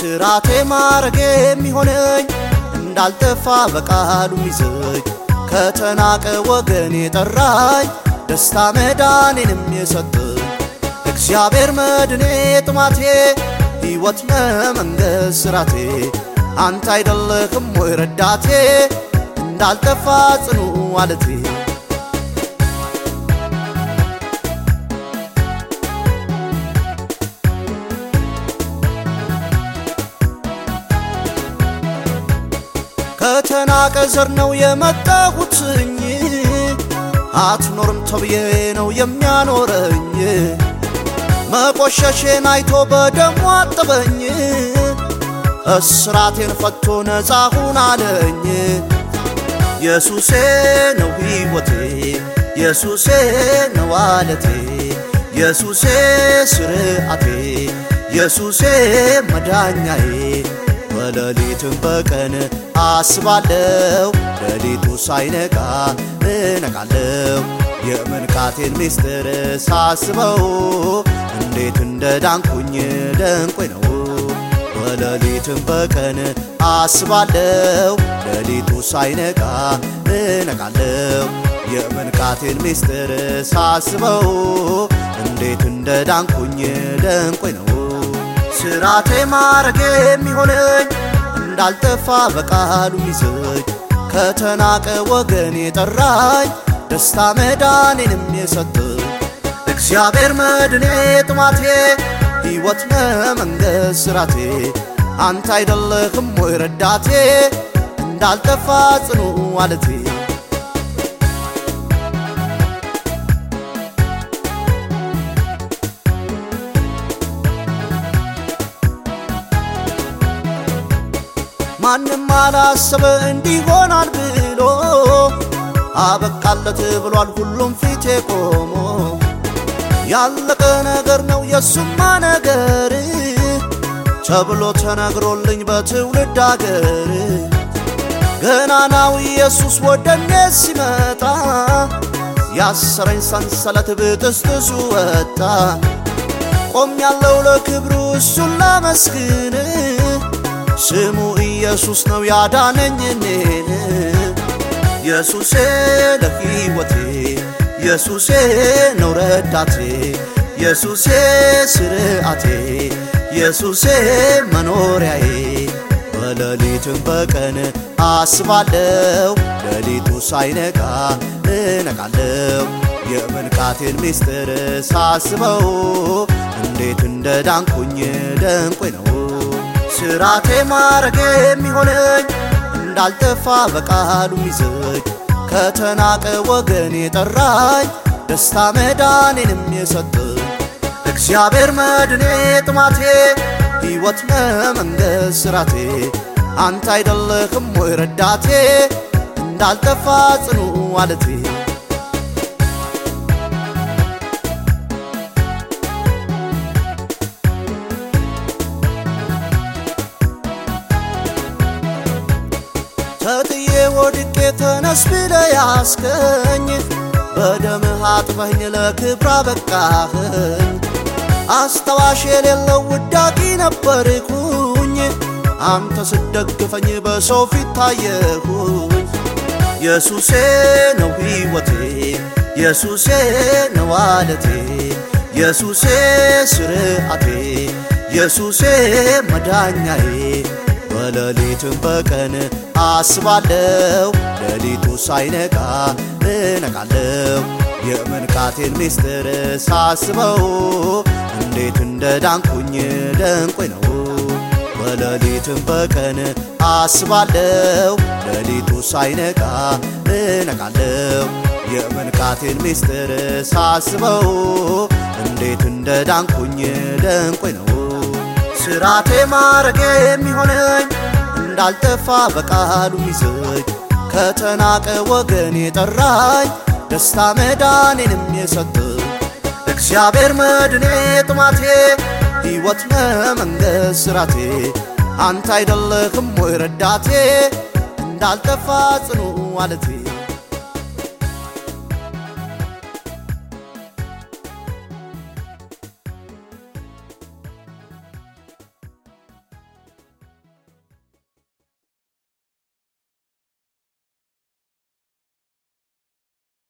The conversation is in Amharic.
ስራቴ ማረጌ የሚሆነኝ እንዳልጠፋ በቃሉ ሚዘኝ ከተናቀ ወገን የጠራኝ ደስታ መዳኔንም የሰጠኝ እግዚአብሔር መድኔ ጥማቴ ሕይወት ለመንገስ ስራቴ አንተ አይደለህም ወይ ረዳቴ? እንዳልጠፋ ጽኑ አለቴ ከተናቀ ዘር ነው የመጣሁትኝ አትኖርም ተብዬ ነው የሚያኖረኝ። መቆሸሼን አይቶ በደሙ አጠበኝ። እስራቴን ፈቶ ነፃ ሁን አለኝ። ኢየሱሴ ነው ሕይወቴ ኢየሱሴ ነው አለቴ ኢየሱሴ ስርዓቴ ኢየሱሴ መዳኛዬ በሌሊትም በቀን አስባለው ሌሊቱ ሳይነጋ እነቃለው የመንቃቴን ምስጢር ሳስበው እንዴት እንደ ዳንኩኝ ደንቆኝ ነው። በሌሊትም በቀን አስባለው ሌሊቱ ሳይነጋ እነቃለው የመንቃቴን ምስጢር ሳስበው እንዴት እንደ ዳንኩኝ ደንቆኝ ነው ስራቴ ማረጌ የሚሆነኝ እንዳልጠፋ በቃሉ ሚዘኝ ከተናቀ ወገን የጠራኝ ደስታ መዳኔንም የሰጠኝ እግዚአብሔር መድኔ ጥማቴ ሕይወት ለመንገስ ስራቴ አንተ አይደለህም ወይ ረዳቴ? እንዳልጠፋ ጽኑ አለቴ ማንም አላሰበ እንዲሆናል ብሎ አበቃለት ብሏል ሁሉም ፊቴ ቆሞ። ያለቀ ነገር ነው የሱማ ነገር ተብሎ ተነግሮልኝ በትውልድ አገር። ገናናው ኢየሱስ ወደኔ ሲመጣ ያሰረኝ ሰንሰለት ብጥስጥሱ ወጣ። ቆም ያለው ለክብሩ እሱን ላመስግን ስሙ ኢየሱስ ነው ያዳነኝ እኔን ኢየሱሴ ለሕይወቴ ኢየሱሴ ነው ረዳቴ ኢየሱሴ ስርዓቴ ኢየሱሴ መኖሪያዬ። በሌሊትም በቀን አስባለው ሌሊቱ ሳይነጋ እነቃለው የመንቃቴን ምስጢር ሳስበው እንዴት እንደ ዳንኩኝ ደንቆኝ ነው ስራቴ ማረጌ የሚሆነኝ እንዳልጠፋ በቃሉ ሚዘኝ ከተናቀ ወገን የጠራኝ ደስታ መዳኔንም የሰጠኝ እግዚአብሔር መድኔ ጥማቴ ሕይወት ለመንገስ ስራቴ አንተ አይደለህም ወይ ረዳቴ? እንዳልጠፋ ጽኑ አለቴ ተጥዬ ወድቄ ተነስ ብለ ያስከኝ በደምህ አጥበኝ ለክብራ በቃህኝ አስታዋሽ የሌለው ውዳቂ ነበርኩኝ። አንተ ስደግፈኝ በሰው ፊት ታየሁኝ ኢየሱሴ ነው ሕይወቴ ኢየሱሴ ነው አለቴ ኢየሱሴ ስርዓቴ ኢየሱሴ መዳኛዬ በሌሊትም በቀን አስባለው ሌሊቱ ሳይነጋ እነቃለው የመንቃቴን ምስጢር ሳስበው እንዴት እንደ ዳንኩኝ ደንቆኝ ነው። በሌሊትም በቀን አስባለው ሌሊቱ ሳይነጋ እነቃለው የመንቃቴን ምስጢር ሳስበው እንዴት እንደ ዳንኩኝ ደንቆኝ ነው ስራቴ ማረጌ የሚሆነኝ እንዳልጠፋ በቃሉ ሚዘኝ ከተናቀ ወገን የጠራኝ ደስታ መዳኔንም የሰጠኝ እግዚአብሔር መድኔ ጥማቴ ሕይወት ለመንገስ ስራቴ አንተ አይደለህም ወይ ረዳቴ? እንዳልጠፋ ጽኑ አለቴ